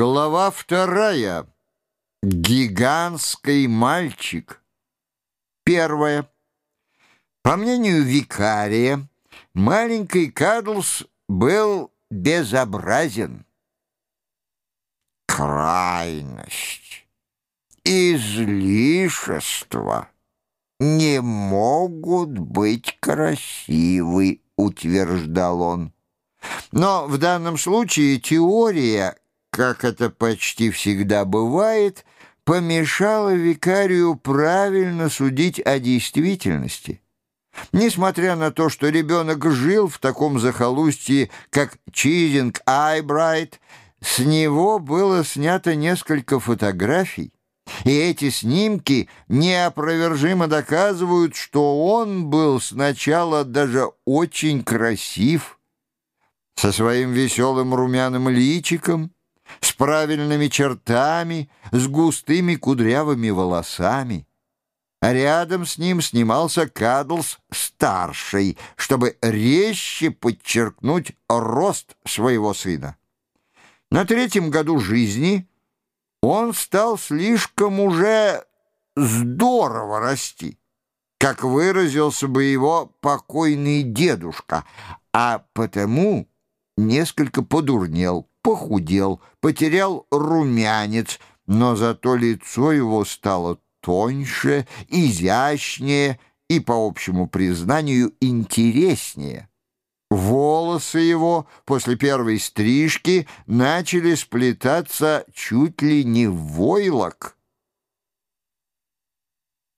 Глава вторая. Гигантский мальчик. Первое. По мнению викария, маленький Кадлс был безобразен. Крайность, излишество не могут быть красивы, утверждал он. Но в данном случае теория как это почти всегда бывает, помешало викарию правильно судить о действительности. Несмотря на то, что ребенок жил в таком захолустье, как Чизинг Айбрайт, с него было снято несколько фотографий, и эти снимки неопровержимо доказывают, что он был сначала даже очень красив, со своим веселым румяным личиком, с правильными чертами, с густыми кудрявыми волосами. А рядом с ним снимался Кадлс старший, чтобы резче подчеркнуть рост своего сына. На третьем году жизни он стал слишком уже здорово расти, как выразился бы его покойный дедушка, а потому несколько подурнел похудел, потерял румянец, но зато лицо его стало тоньше, изящнее и, по общему признанию, интереснее. Волосы его после первой стрижки начали сплетаться чуть ли не в войлок.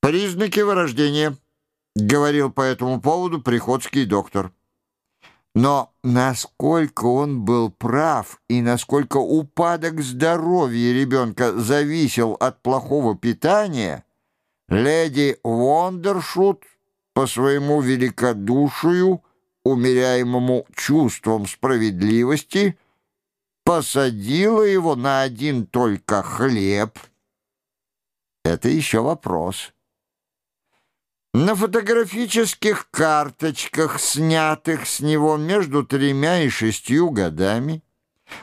«Признаки вырождения», — говорил по этому поводу приходский доктор. Но насколько он был прав и насколько упадок здоровья ребенка зависел от плохого питания, леди Вондершут по своему великодушию, умеряемому чувством справедливости, посадила его на один только хлеб. Это еще вопрос. На фотографических карточках, снятых с него между тремя и шестью годами,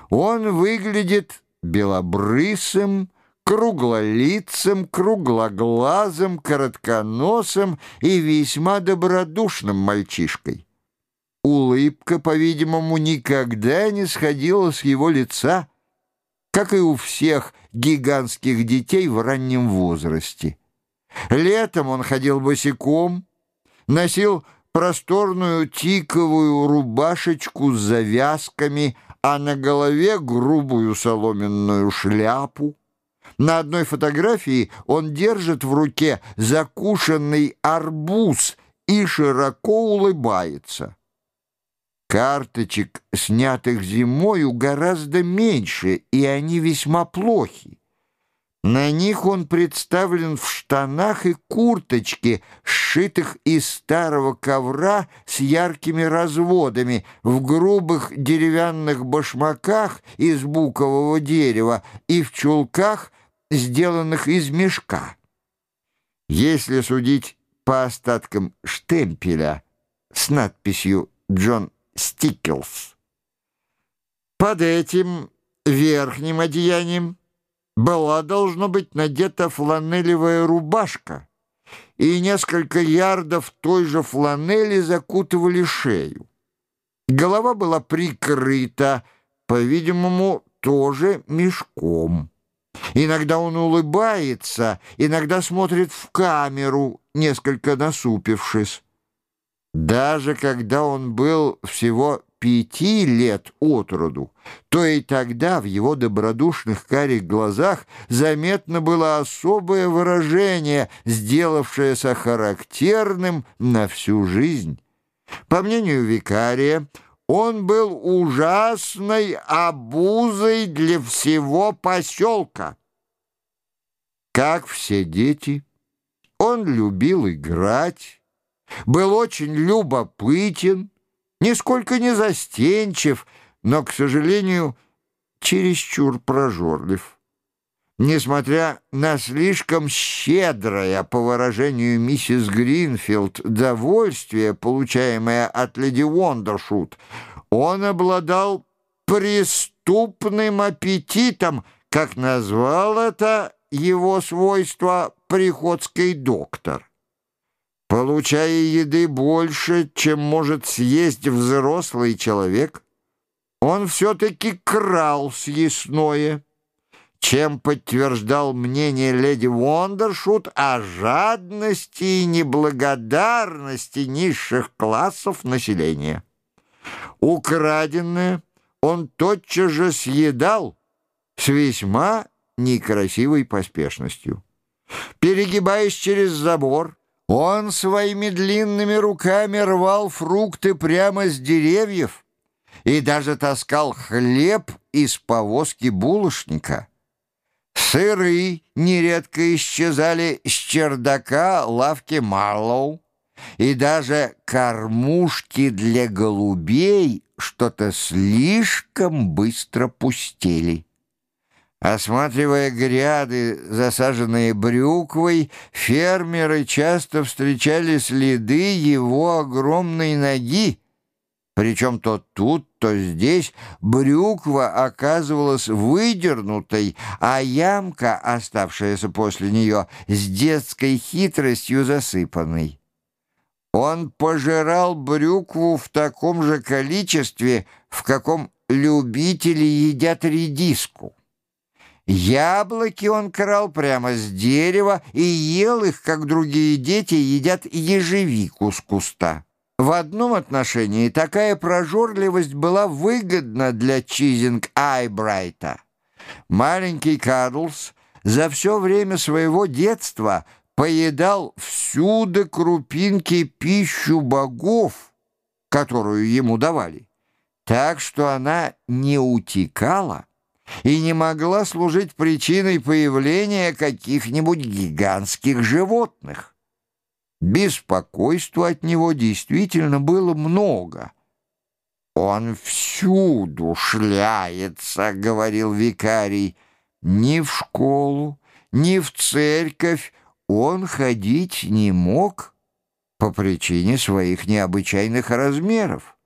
он выглядит белобрысым, круглолицым, круглоглазым, коротконосым и весьма добродушным мальчишкой. Улыбка, по-видимому, никогда не сходила с его лица, как и у всех гигантских детей в раннем возрасте. Летом он ходил босиком, носил просторную тиковую рубашечку с завязками, а на голове грубую соломенную шляпу. На одной фотографии он держит в руке закушенный арбуз и широко улыбается. Карточек, снятых зимою, гораздо меньше, и они весьма плохи. На них он представлен в штанах и курточке, сшитых из старого ковра с яркими разводами, в грубых деревянных башмаках из букового дерева и в чулках, сделанных из мешка. Если судить по остаткам штемпеля с надписью «Джон Стикелс», под этим верхним одеянием была, должно быть, надета фланелевая рубашка, и несколько ярдов той же фланели закутывали шею. Голова была прикрыта, по-видимому, тоже мешком. Иногда он улыбается, иногда смотрит в камеру, несколько насупившись. Даже когда он был всего пяти лет от роду, то и тогда в его добродушных карих глазах заметно было особое выражение, сделавшееся характерным на всю жизнь. По мнению викария, он был ужасной обузой для всего поселка. Как все дети, он любил играть, был очень любопытен, нисколько не застенчив, но, к сожалению, чересчур прожорлив. Несмотря на слишком щедрое, по выражению миссис Гринфилд, довольствие, получаемое от леди Вондершут, он обладал преступным аппетитом, как назвал это его свойство приходский доктор. Получая еды больше, чем может съесть взрослый человек, он все-таки крал съестное, чем подтверждал мнение леди Вондершут о жадности и неблагодарности низших классов населения. Украденное он тотчас же съедал с весьма некрасивой поспешностью. Перегибаясь через забор, он своими длинными руками рвал фрукты прямо с деревьев и даже таскал хлеб из повозки булочника. Сыры нередко исчезали с чердака лавки Марлоу, и даже кормушки для голубей что-то слишком быстро пустели. Осматривая гряды, засаженные брюквой, фермеры часто встречали следы его огромной ноги, причем то тут, то здесь брюква оказывалась выдернутой, а ямка, оставшаяся после нее, с детской хитростью засыпанной. Он пожирал брюкву в таком же количестве, в каком любители едят редиску. Яблоки он крал прямо с дерева и ел их, как другие дети едят ежевику с куста. В одном отношении такая прожорливость была выгодна для Чизинг Айбрайта. Маленький Кадлс за все время своего детства поедал всюду крупинки пищу богов, которую ему давали, так что она не утекала и не могла служить причиной появления каких-нибудь гигантских животных. Беспокойства от него действительно было много. «Он всюду шляется», — говорил викарий. «Ни в школу, ни в церковь он ходить не мог по причине своих необычайных размеров.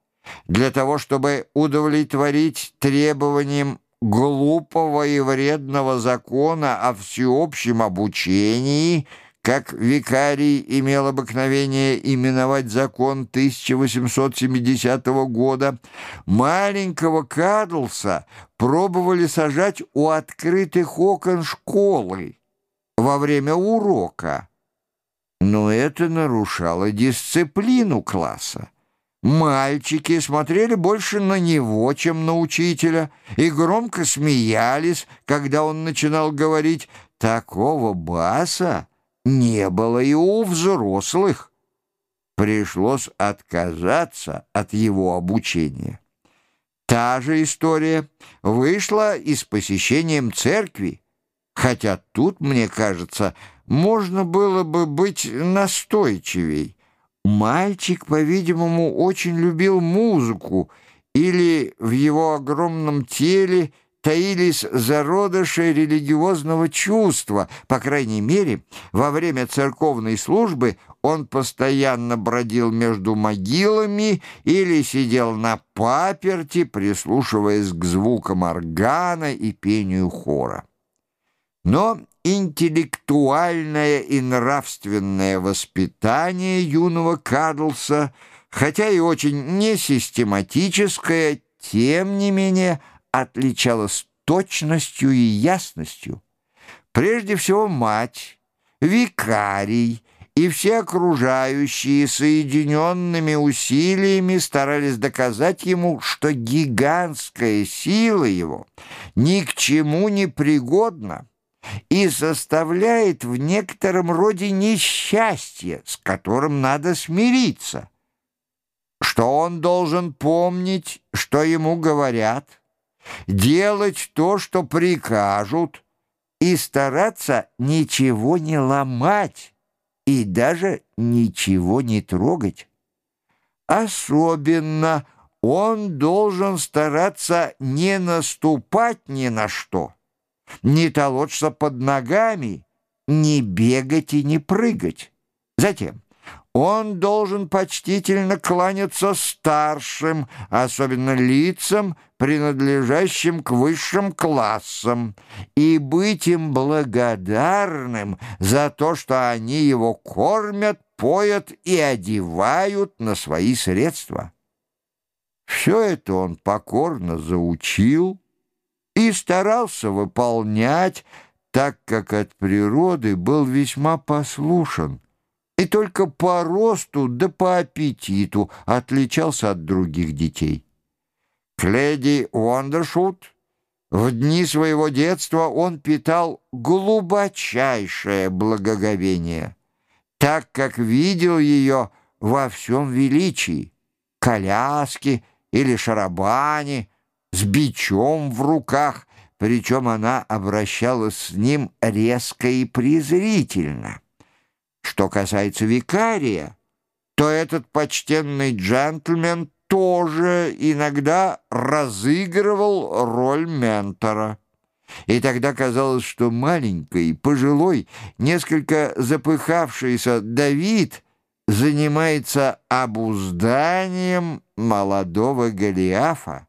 Для того, чтобы удовлетворить требованиям глупого и вредного закона о всеобщем обучении — как викарий имел обыкновение именовать закон 1870 года, маленького Кадлса пробовали сажать у открытых окон школы во время урока. Но это нарушало дисциплину класса. Мальчики смотрели больше на него, чем на учителя, и громко смеялись, когда он начинал говорить «такого баса» не было и у взрослых. Пришлось отказаться от его обучения. Та же история вышла и с посещением церкви, хотя тут, мне кажется, можно было бы быть настойчивей. Мальчик, по-видимому, очень любил музыку, или в его огромном теле таились зародыши религиозного чувства. По крайней мере, во время церковной службы он постоянно бродил между могилами или сидел на паперти, прислушиваясь к звукам органа и пению хора. Но интеллектуальное и нравственное воспитание юного Кадлса, хотя и очень несистематическое, тем не менее – отличалась точностью и ясностью. Прежде всего мать, викарий и все окружающие соединенными усилиями старались доказать ему, что гигантская сила его ни к чему не пригодна и составляет в некотором роде несчастье, с которым надо смириться, что он должен помнить, что ему говорят – делать то, что прикажут, и стараться ничего не ломать и даже ничего не трогать. Особенно он должен стараться не наступать ни на что, не толочься под ногами, не бегать и не прыгать. Затем Он должен почтительно кланяться старшим, особенно лицам, принадлежащим к высшим классам, и быть им благодарным за то, что они его кормят, поят и одевают на свои средства. Все это он покорно заучил и старался выполнять, так как от природы был весьма послушен и только по росту да по аппетиту отличался от других детей. К леди Уондершут в дни своего детства он питал глубочайшее благоговение, так как видел ее во всем величии, коляски или шарабане, с бичом в руках, причем она обращалась с ним резко и презрительно. Что касается викария, то этот почтенный джентльмен тоже иногда разыгрывал роль ментора. И тогда казалось, что маленький, пожилой, несколько запыхавшийся Давид занимается обузданием молодого Голиафа.